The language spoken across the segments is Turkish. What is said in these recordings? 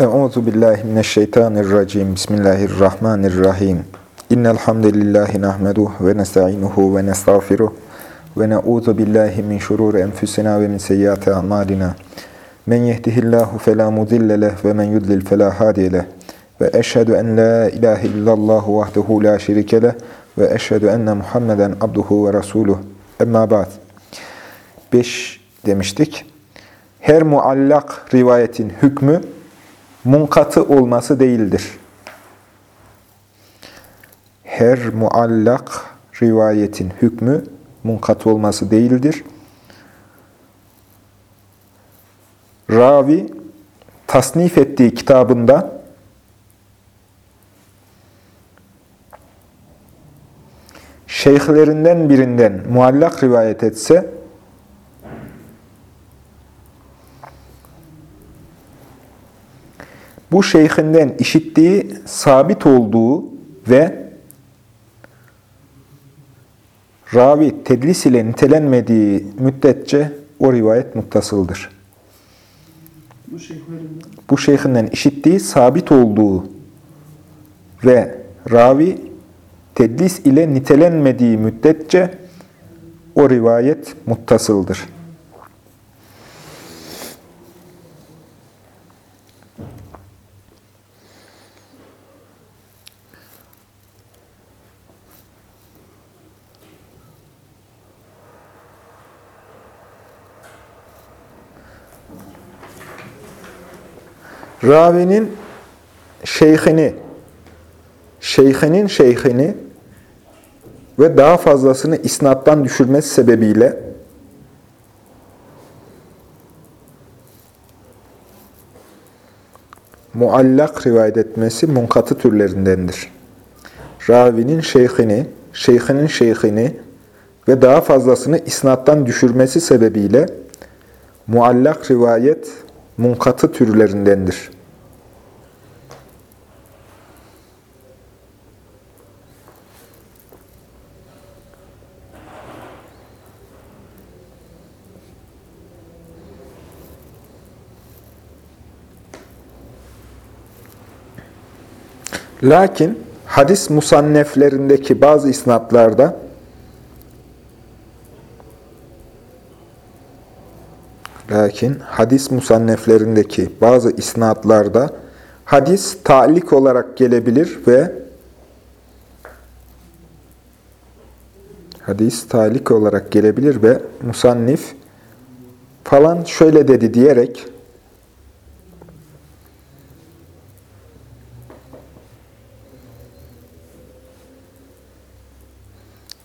Euzu billahi mineşşeytanirracim. Bismillahirrahmanirrahim. İnnel hamdelellahi nahmeduhu ve nestainuhu ve nestağfiruh ve na'uzu billahi min şururi enfusina ve min seyyiati a'malina. Men yehdihillahu fela mudille ve men yudlil fela hadiye. Ve eşhedü en la ilahe illallah vahdehu la şerike ve eşhedü enne Muhammeden abduhu ve resuluh. Emma ba'd. 5 demiştik. Her muallak rivayetin hükmü munkatı olması değildir. Her muallak rivayetin hükmü munkatı olması değildir. Ravi tasnif ettiği kitabında şeyhlerinden birinden muallak rivayet etse bu şeyhinden işittiği sabit olduğu ve ravi tedlis ile nitelenmediği müddetçe o rivayet muttasıldır. Bu Bu şeyhinden işittiği sabit olduğu ve ravi tedlis ile nitelenmediği müddetçe o rivayet muttasıldır. Ravinin şeyhini, şeyhinin şeyhini ve daha fazlasını isnattan düşürmesi sebebiyle muallak rivayet etmesi munkatı türlerindendir. Ravinin şeyhini, şeyhinin şeyhini ve daha fazlasını isnattan düşürmesi sebebiyle muallak rivayet munkatı türlerindendir. Lakin hadis musanneflerindeki bazı isnatlarda Lakin hadis musanneflerindeki bazı isnatlarda hadis ta'lik olarak gelebilir ve hadis ta'lik olarak gelebilir ve musannif falan şöyle dedi diyerek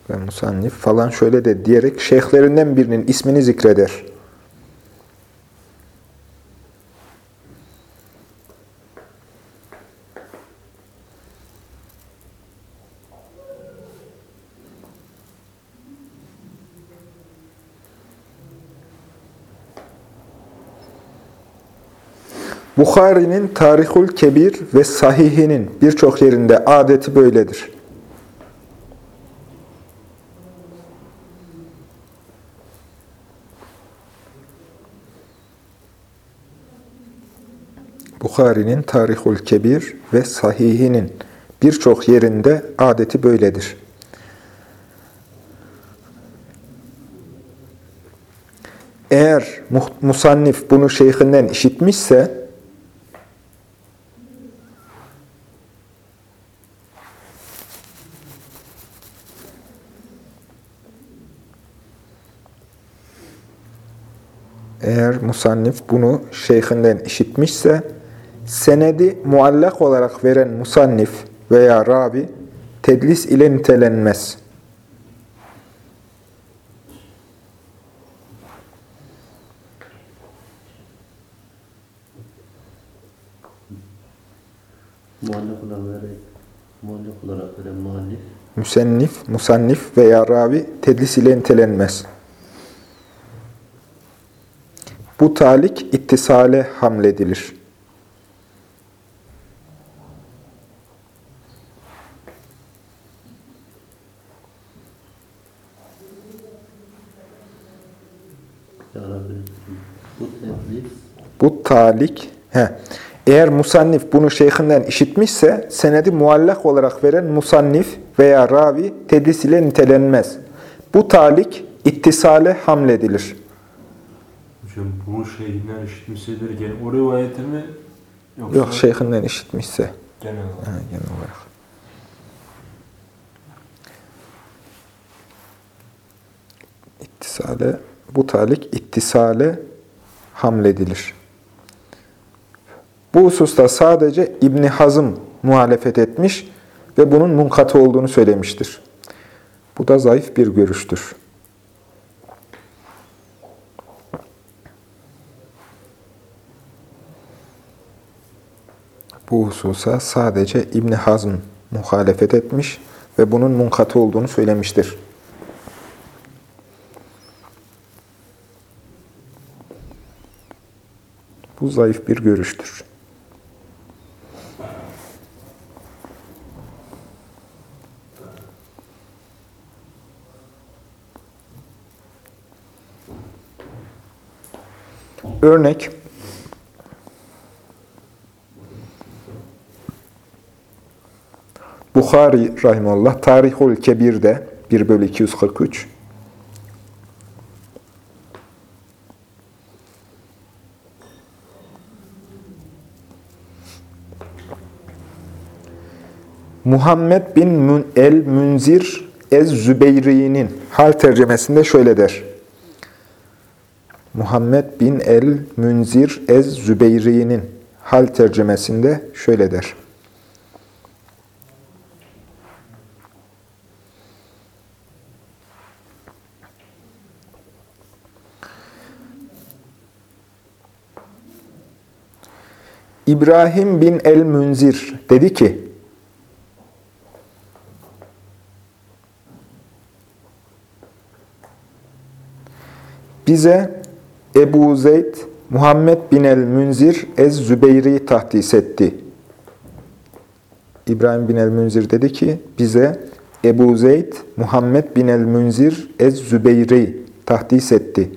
ve musannif falan şöyle de diyerek şeyhlerinden birinin ismini zikreder. Bukhari'nin Tarihul Kebir ve Sahihinin birçok yerinde adeti böyledir. Bukhari'nin Tarihul Kebir ve Sahihinin birçok yerinde adeti böyledir. Eğer musannif bunu şeyhinden işitmişse, eğer musannif bunu şeyhinden işitmişse, senedi muallak olarak veren musannif veya rabi tedlis ile nitelenmez. muallak olarak veren, muallak olarak veren muallif Müsennif, musannif veya ravi tedlis ile nitelenmez. Bu talik ittisale hamledilir. Ya Rabbi, bu tedlis Bu talik, he, Eğer musannif bunu şeyhinden işitmişse senedi muallak olarak veren musannif veya ravi tedlis ile nitelenmez. Bu talik ittisale hamledilir. Hocam bunu şeyhinden işitmişsedir gene o rivayete mi yoksa Yok şeyhinden işitmişse genel olarak? ha, genel olarak. İttisale, bu talik ittisale hamledilir. Bu hususta sadece İbni Hazım muhalefet etmiş ve bunun munkatı olduğunu söylemiştir. Bu da zayıf bir görüştür. Bu hususa sadece İbni Hazm muhalefet etmiş ve bunun munkatı olduğunu söylemiştir. Bu zayıf bir görüştür. Örnek Bukhari Rahimullah Tarihul Kebir'de 1 bölü 243 Muhammed bin Mün el-Münzir Ez-Zübeyri'nin hal tercemesinde şöyle der. Muhammed bin el-Münzir Ez-Zübeyri'nin hal tercemesinde şöyle der. İbrahim bin el-Münzir dedi ki, Bize Ebu Zeyd Muhammed bin el-Münzir Ez-Zübeyri tahdis etti. İbrahim bin el-Münzir dedi ki, bize Ebu Zeyd Muhammed bin el-Münzir Ez-Zübeyri tahdis etti.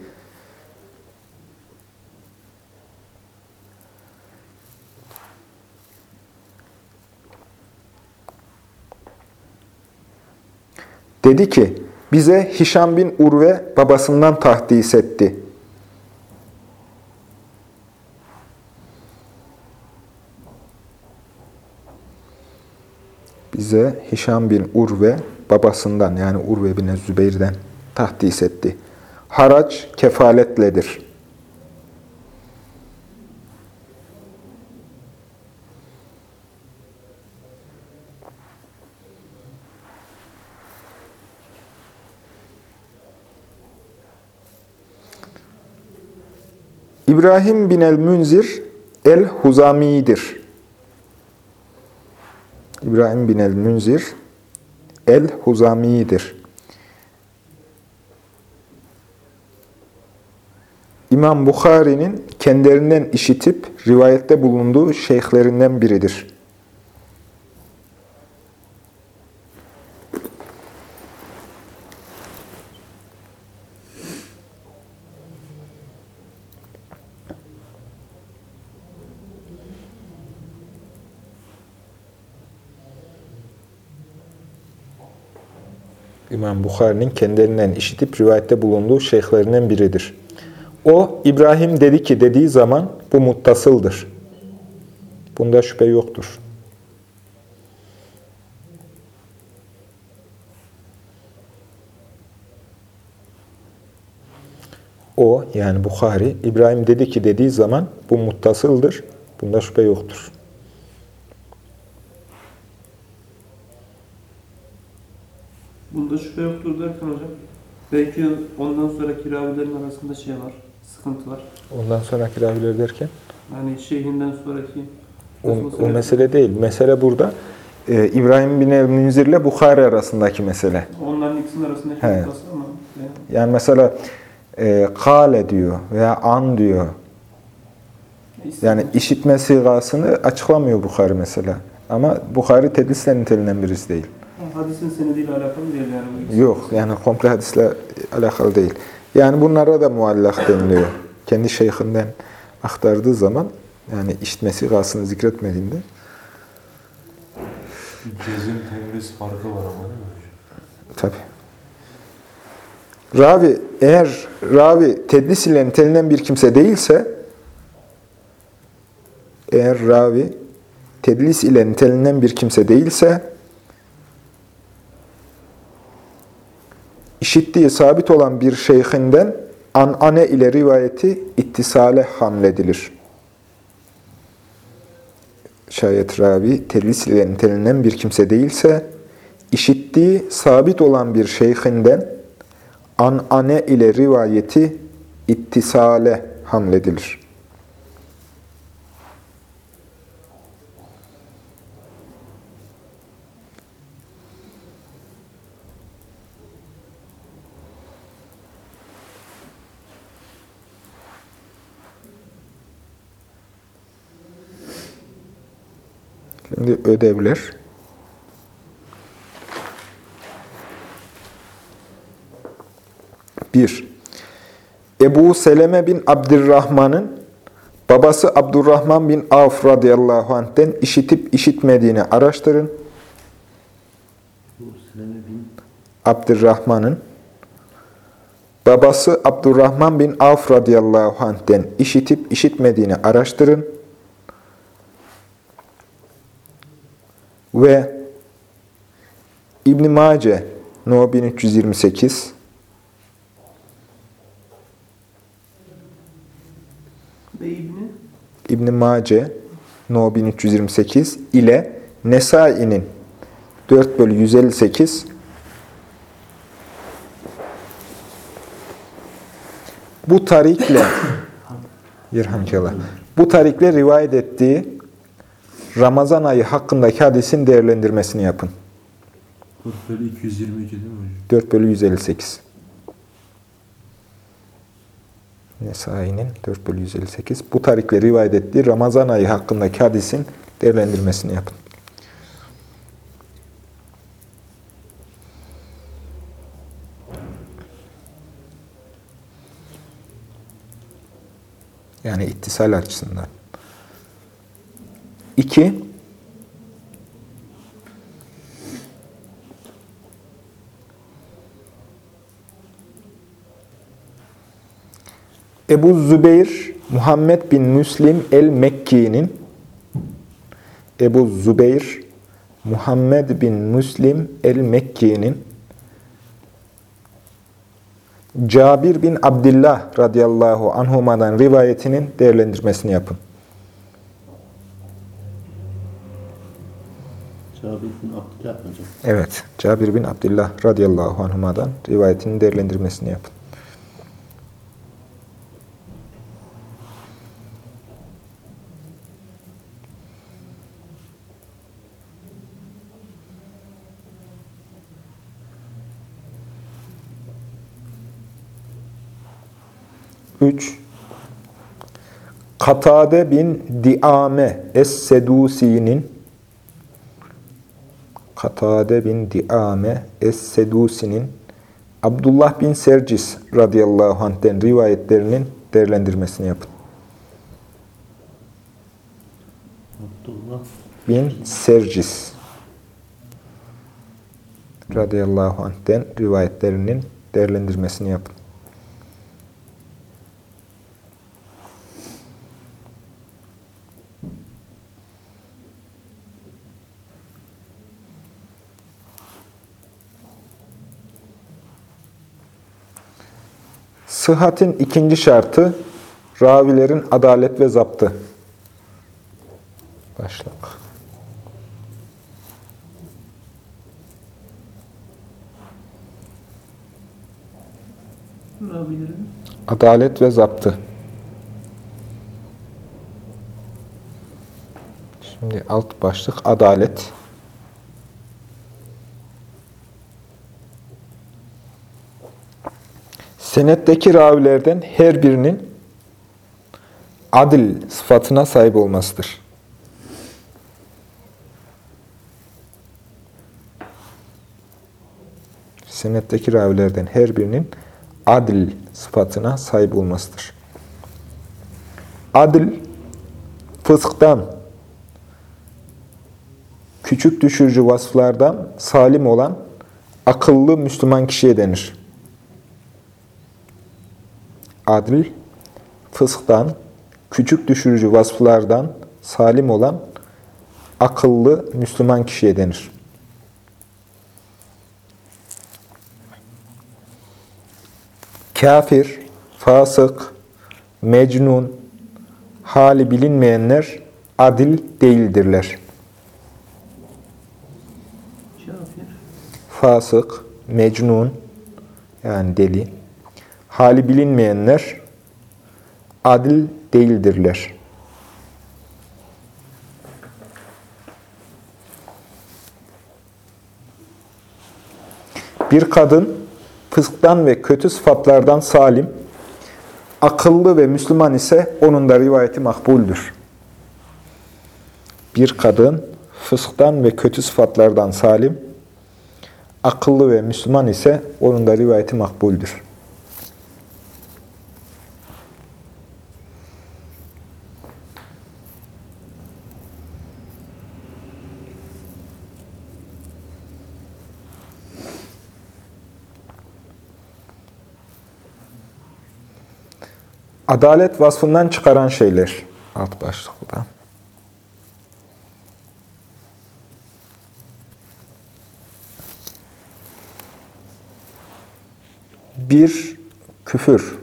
Dedi ki, bize Hişam bin Urve babasından tahdis etti. Bize Hişam bin Urve babasından yani Urve bin Zübeyir'den tahdis etti. Haraç kefaletledir. İbrahim bin el-Münzir el-Huzami'dir. İbrahim bin el-Münzir el-Huzami'dir. İmam Bukhari'nin kendilerinden işitip rivayette bulunduğu şeyhlerinden biridir. İmam Bukhari'nin kendilerinden işitip rivayette bulunduğu şeyhlerinden biridir. O, İbrahim dedi ki dediği zaman bu muttasıldır. Bunda şüphe yoktur. O, yani Bukhari, İbrahim dedi ki dediği zaman bu muttasıldır. Bunda şüphe yoktur. Bunda şüphe yoktur derken hocam. Belki ondan sonraki ravilerin arasında şey var, sıkıntı var. Ondan sonraki raviler derken? Yani şeyhinden sonraki O, o mesele değil. Mesele burada e, İbrahim bin el-Münzir ile Bukhari arasındaki mesele. Onların ikisinin arasındaki He. ama yani Yani mesela e, kale diyor veya an diyor. Yani işitme sigasını açıklamıyor Bukhari mesela. Ama Bukhari tedlisle nitelenen birisi değil. Hadisin senediyle alakalı değil yani. Yok yani komple hadisle alakalı değil. Yani bunlara da muallak deniliyor. Kendi şeyhinden aktardığı zaman Yani işitmesi gafsını zikretmediğinde. Cezim temriz farkı var ama değil mi? Tabi. Ravi, eğer ravi tedlis ile nitelenen bir kimse değilse, eğer ravi tedlis ile nitelenen bir kimse değilse, işittiği sabit olan bir şeyhinden anane ile rivayeti ittisale hamledilir. Şayet ravi tedlis ile nitelenen bir kimse değilse, işittiği sabit olan bir şeyhinden anane ile rivayeti ittisale hamledilir. Şimdi ödevler. Bir, Ebu Seleme bin Abdurrahman'ın babası Abdurrahman bin Avf radıyallahu anh'ten işitip işitmediğini araştırın. Abdurrahman'ın babası Abdurrahman bin Avf radıyallahu anh'ten işitip işitmediğini araştırın. Ve İbn Mace No 1328 Ve İbni? İbn Mace No 1328 ile Nesai'nin 4 bölü 158 bu tarikle. Bu tarikle rivayet ettiği Ramazan ayı hakkındaki hadisin değerlendirmesini yapın. 4 bölü 222 değil mi hocam? 4 bölü 158. Nesai'nin 4 bölü 158. Bu tarikle rivayet ettiği Ramazan ayı hakkındaki hadisin değerlendirmesini yapın. Yani ittisal açısından. 2. Ebu Zübeyir Muhammed bin Müslim el-Mekki'nin Ebu Zübeyir Muhammed bin Müslim el-Mekki'nin Cabir bin Abdullah radıyallahu anhuma'dan rivayetinin değerlendirmesini yapın. Bin Abdullah hocam. Evet, Cabir bin Abdullah radıyallahu anhuma'dan rivayetinin değerlendirmesini yapın. Üç, Katade bin Diame Es-Sedusi'nin Katade bin Diame Es-Sedusi'nin Abdullah bin Sercis radıyallahu anh'ten rivayetlerinin değerlendirmesini yapın. Abdullah Bin Sercis radıyallahu anh'ten rivayetlerinin değerlendirmesini yapın. Sıhhatin ikinci şartı ravilerin adalet ve zaptı. Başlık. Rabilerin Adalet ve zaptı. Şimdi alt başlık adalet. Senetteki ravilerden her birinin adil sıfatına sahip olmasıdır. Senetteki ravilerden her birinin adil sıfatına sahip olmasıdır. Adil, fısktan, küçük düşürücü vasıflardan salim olan akıllı Müslüman kişiye denir. Adil, fısktan, küçük düşürücü vasıflardan salim olan akıllı Müslüman kişiye denir. Kafir, fasık, mecnun, hali bilinmeyenler adil değildirler. Kafir. Fasık, mecnun, yani deli, hali bilinmeyenler adil değildirler. Bir kadın fısktan ve kötü sıfatlardan salim, akıllı ve Müslüman ise onun da rivayeti makbuldür. Bir kadın fısktan ve kötü sıfatlardan salim, akıllı ve Müslüman ise onun da rivayeti makbuldür. Adalet vasfından çıkaran şeyler. Alt başlıkta. Bir, küfür.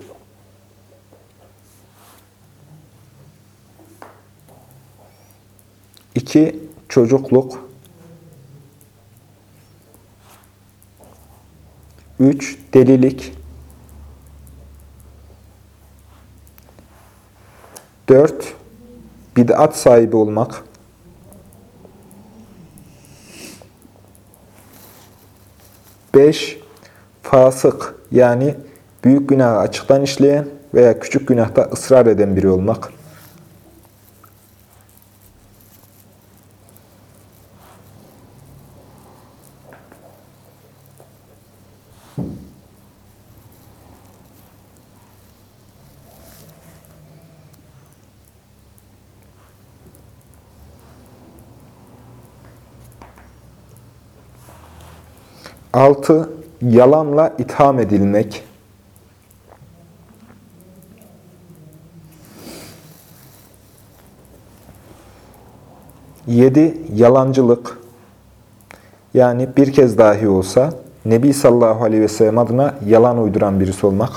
İki, çocukluk. Üç, delilik. Dört, bid'at sahibi olmak. Beş, fasık yani büyük günahı açıktan işleyen veya küçük günahta ısrar eden biri olmak. Altı, yalanla itham edilmek. Yedi, yalancılık. Yani bir kez dahi olsa Nebi sallallahu aleyhi ve sellem adına yalan uyduran birisi olmak.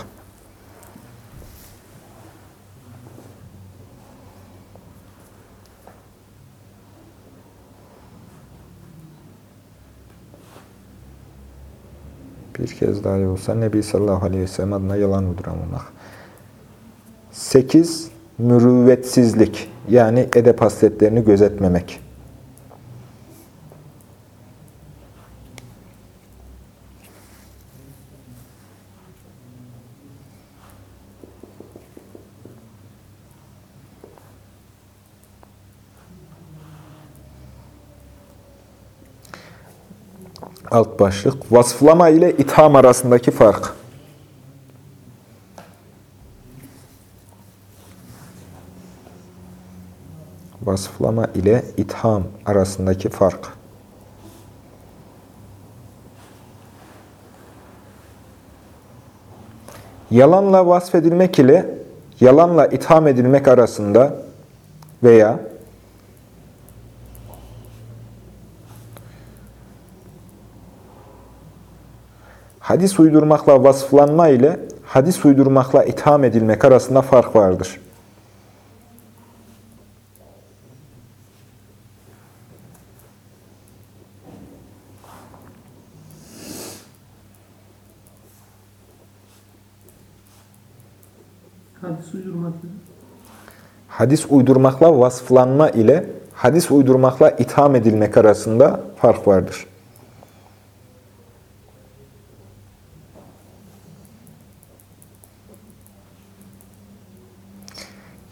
Bir kez dahi olsa Nebi sallallahu aleyhi ve sellem adına yalan uyduran olmak. Sekiz, mürüvvetsizlik. Yani edep hasletlerini gözetmemek. Alt başlık. Vasıflama ile itham arasındaki fark. Vasıflama ile itham arasındaki fark. Yalanla vasfedilmek ile yalanla itham edilmek arasında veya hadis uydurmakla vasıflanma ile hadis uydurmakla itham edilmek arasında fark vardır. Hadis uydurmak. Hadis uydurmakla vasıflanma ile hadis uydurmakla itham edilmek arasında fark vardır.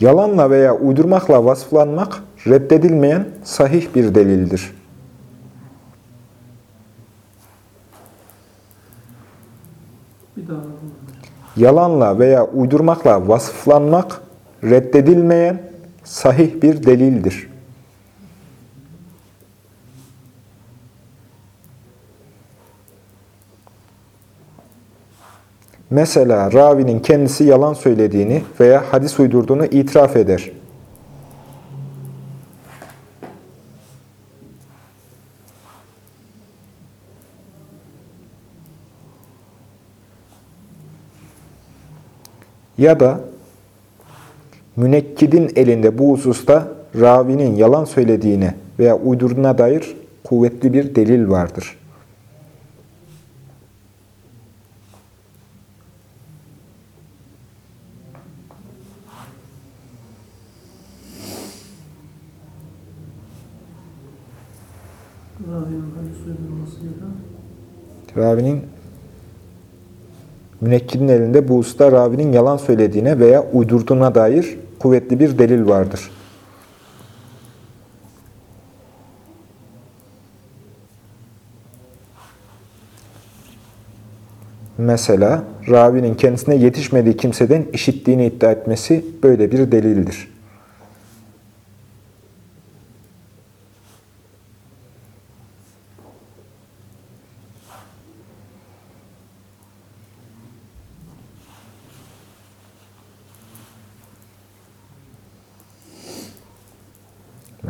Yalanla veya uydurmakla vasıflanmak reddedilmeyen sahih bir delildir. Bir daha. Yalanla veya uydurmakla vasıflanmak reddedilmeyen sahih bir delildir. Mesela ravinin kendisi yalan söylediğini veya hadis uydurduğunu itiraf eder. Ya da münekkidin elinde bu hususta ravinin yalan söylediğine veya uydurduğuna dair kuvvetli bir delil vardır. Ravinin münekkidin elinde bu hususta ravinin yalan söylediğine veya uydurduğuna dair kuvvetli bir delil vardır. Mesela ravinin kendisine yetişmediği kimseden işittiğini iddia etmesi böyle bir delildir.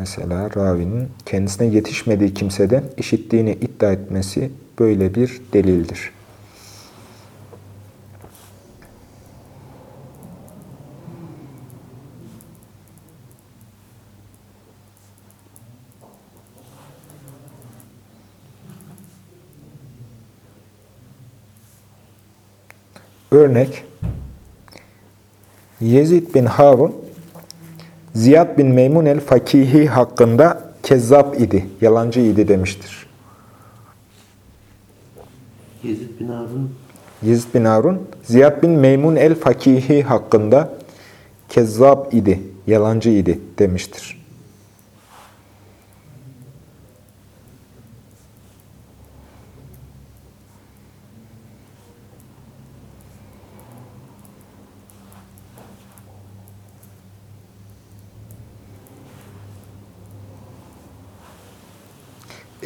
Mesela ravinin kendisine yetişmediği kimseden işittiğini iddia etmesi böyle bir delildir. Örnek Yezid bin Harun Ziyad bin Meymun el-Fakihi hakkında kezzap idi, yalancı idi demiştir. Yezid bin Harun Yezid bin Harun, Ziyad bin Meymun el-Fakihi hakkında kezzap idi, yalancı idi demiştir.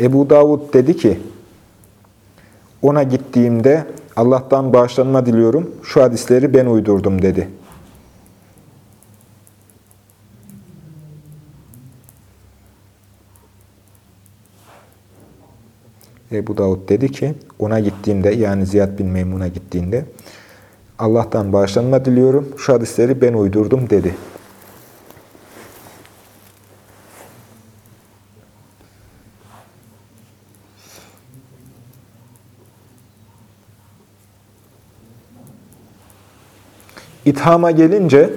Ebu Davud dedi ki, ona gittiğimde Allah'tan bağışlanma diliyorum, şu hadisleri ben uydurdum dedi. Ebu Davud dedi ki, ona gittiğimde yani Ziyad bin Meymun'a gittiğinde Allah'tan bağışlanma diliyorum, şu hadisleri ben uydurdum dedi. İthama gelince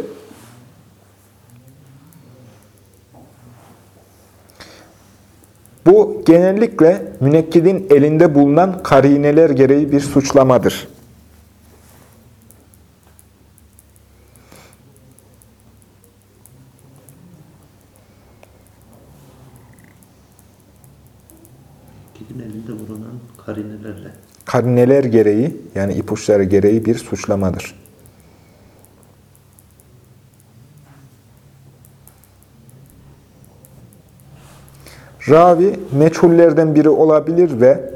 bu genellikle münekkidin elinde bulunan karineler gereği bir suçlamadır. karinelerle. Karineler gereği yani ipuçları gereği bir suçlamadır. Ravi meçhullerden biri olabilir ve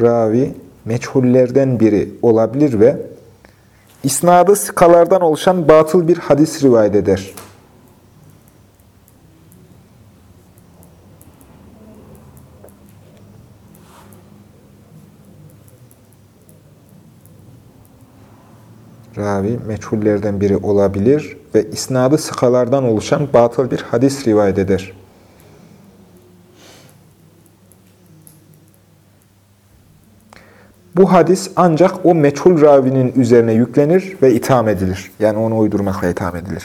ravi meçhullerden biri olabilir ve isnadı sıkalardan oluşan batıl bir hadis rivayet eder. Ravi meçhullerden biri olabilir ve isnadı sıkalardan oluşan batıl bir hadis rivayet eder. Bu hadis ancak o meçhul ravinin üzerine yüklenir ve itham edilir. Yani onu uydurmakla itham edilir.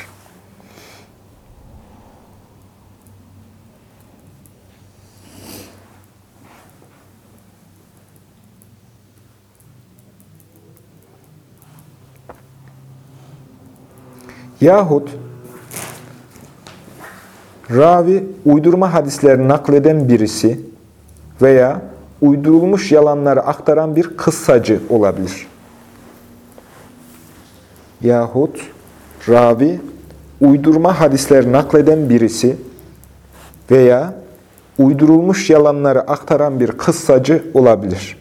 Yahut ravi uydurma hadisleri nakleden birisi veya uydurulmuş yalanları aktaran bir kıssacı olabilir. Yahut ravi uydurma hadisler nakleden birisi veya uydurulmuş yalanları aktaran bir kıssacı olabilir.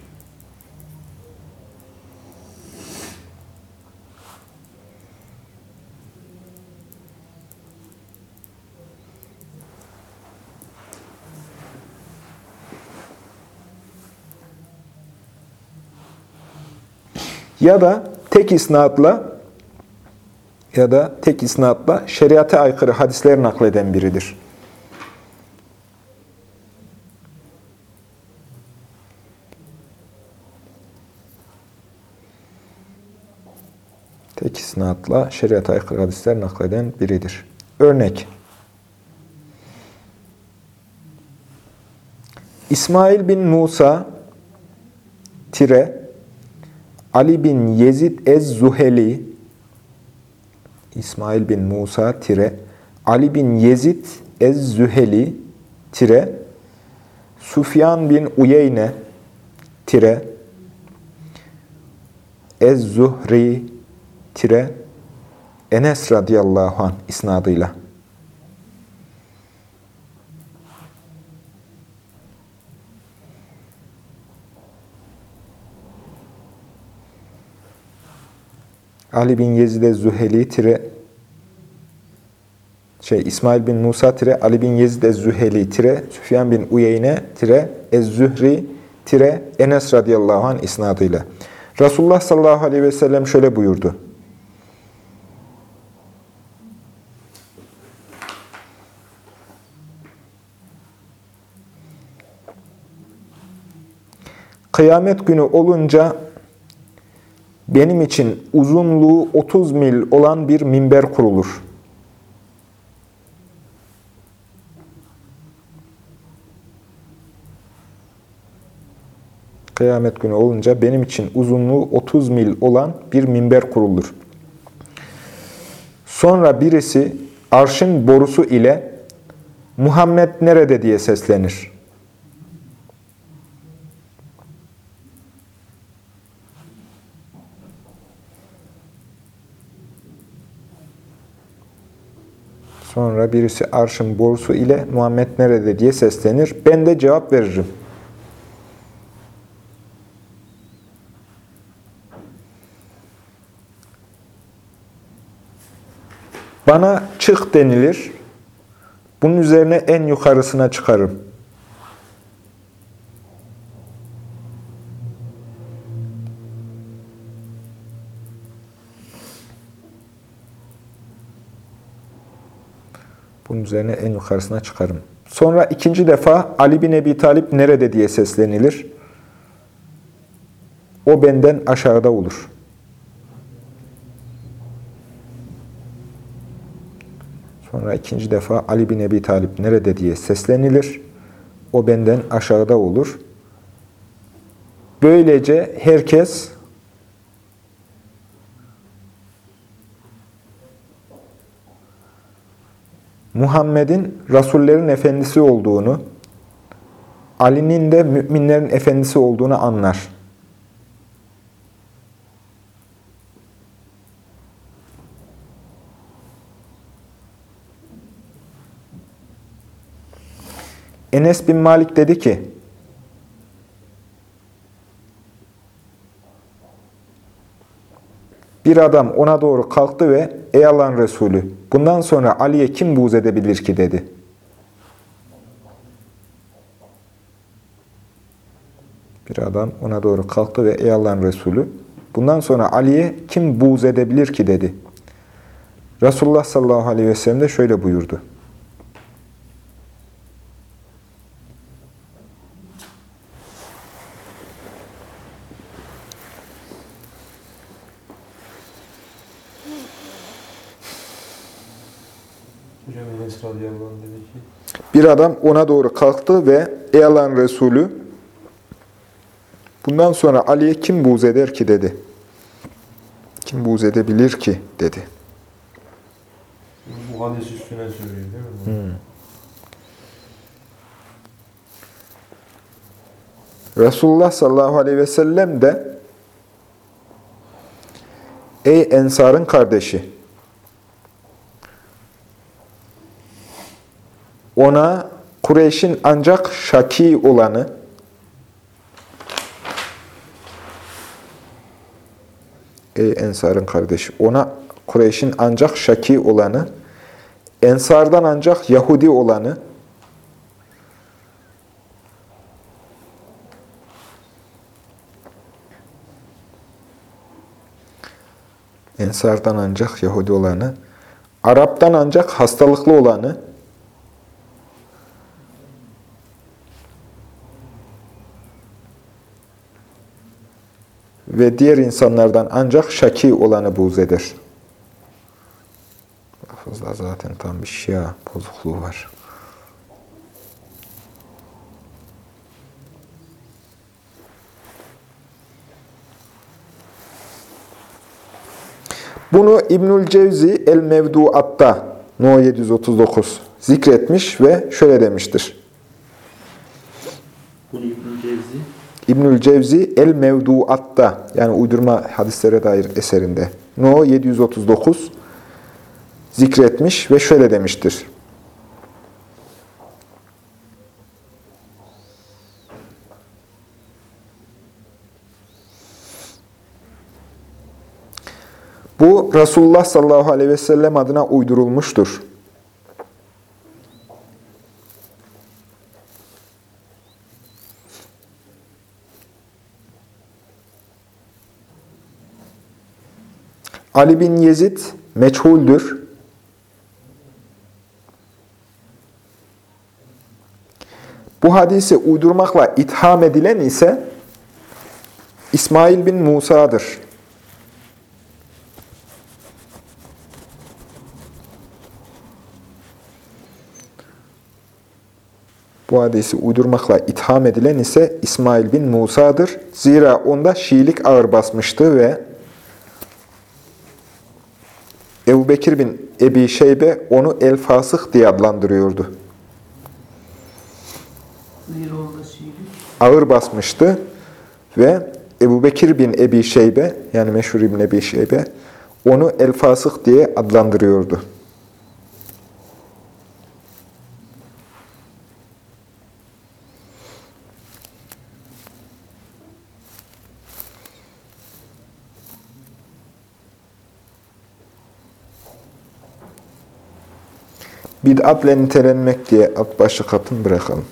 Ya da tek isnatla ya da tek isnatla şeriate aykırı hadisler nakleden biridir. Tek isnatla şeriata aykırı hadisler nakleden biridir. Örnek. İsmail bin Musa tire Ali bin Yezid ez-Zuheli İsmail bin Musa tire Ali bin Yezid ez-Züheli tire Sufyan bin Uyeyne tire ez-Zuhri tire Enes radıyallahu anh isnadıyla. Ali bin Yezid Züheli tire şey İsmail bin Musa tire Ali bin Yezid Züheli tire Süfyan bin Uyeyne tire Ez-Zühri tire Enes radıyallahu anh isnadıyla. Resulullah sallallahu aleyhi ve sellem şöyle buyurdu. Kıyamet günü olunca benim için uzunluğu 30 mil olan bir minber kurulur. Kıyamet günü olunca benim için uzunluğu 30 mil olan bir minber kurulur. Sonra birisi arşın borusu ile Muhammed nerede diye seslenir. Sonra birisi arşın borusu ile Muhammed nerede diye seslenir. Ben de cevap veririm. Bana çık denilir. Bunun üzerine en yukarısına çıkarım. Bunun üzerine en yukarısına çıkarım. Sonra ikinci defa Ali bin Ebi Talip nerede diye seslenilir. O benden aşağıda olur. Sonra ikinci defa Ali bin Ebi Talip nerede diye seslenilir. O benden aşağıda olur. Böylece herkes Muhammed'in Rasullerin efendisi olduğunu, Ali'nin de müminlerin efendisi olduğunu anlar. Enes bin Malik dedi ki, Bir adam ona doğru kalktı ve ''Ey Allah'ın Resulü, bundan sonra Ali'ye kim buğz edebilir ki?'' dedi. Bir adam ona doğru kalktı ve ''Ey Allah'ın Resulü, bundan sonra Ali'ye kim buğz edebilir ki?'' dedi. Resulullah sallallahu aleyhi ve sellem de şöyle buyurdu. Hocam Enes radıyallahu anh dedi ki Bir adam ona doğru kalktı ve ''Ey Allah'ın Resulü, bundan sonra Ali'ye kim buğz eder ki?'' dedi. Kim buğz edebilir ki? dedi. bu hadis üstüne söylüyor değil mi? Resulullah sallallahu aleyhi ve sellem de Ey Ensar'ın kardeşi! Ona Kureyş'in ancak şaki olanı, Ey Ensar'ın kardeşi, ona Kureyş'in ancak şaki olanı, Ensar'dan ancak Yahudi olanı, Ensar'dan ancak Yahudi olanı, Arap'tan ancak hastalıklı olanı, ve diğer insanlardan ancak şaki olanı buğz eder. Lafızda zaten tam bir şia bozukluğu var. Bunu İbnül Cevzi El-Mevduat'ta No 739 zikretmiş ve şöyle demiştir. Bunu İbn-i Cevzi İbnül Cevzi El-Mevduat'ta yani uydurma hadislere dair eserinde No 739 zikretmiş ve şöyle demiştir. Bu Resulullah sallallahu aleyhi ve sellem adına uydurulmuştur. Ali bin Yezid meçhuldür. Bu hadisi uydurmakla itham edilen ise İsmail bin Musa'dır. Bu hadisi uydurmakla itham edilen ise İsmail bin Musa'dır. Zira onda Şiilik ağır basmıştı ve Ebu Bekir bin Ebi Şeybe onu el-fasık diye adlandırıyordu. Ağır basmıştı ve Ebu Bekir bin Ebi Şeybe, yani meşhur İbn Ebi Şeybe, onu el-fasık diye adlandırıyordu. Bid'atle nitelenmek diye alt başlık atın bırakalım.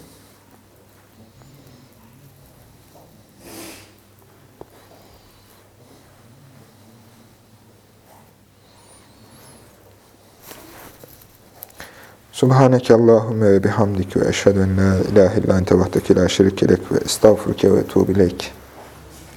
Subhaneke Allahümme ve bihamdike ve eşhedü en la ilahe illa ente vahdeke la şerike lek ve estağfurke ve etubu.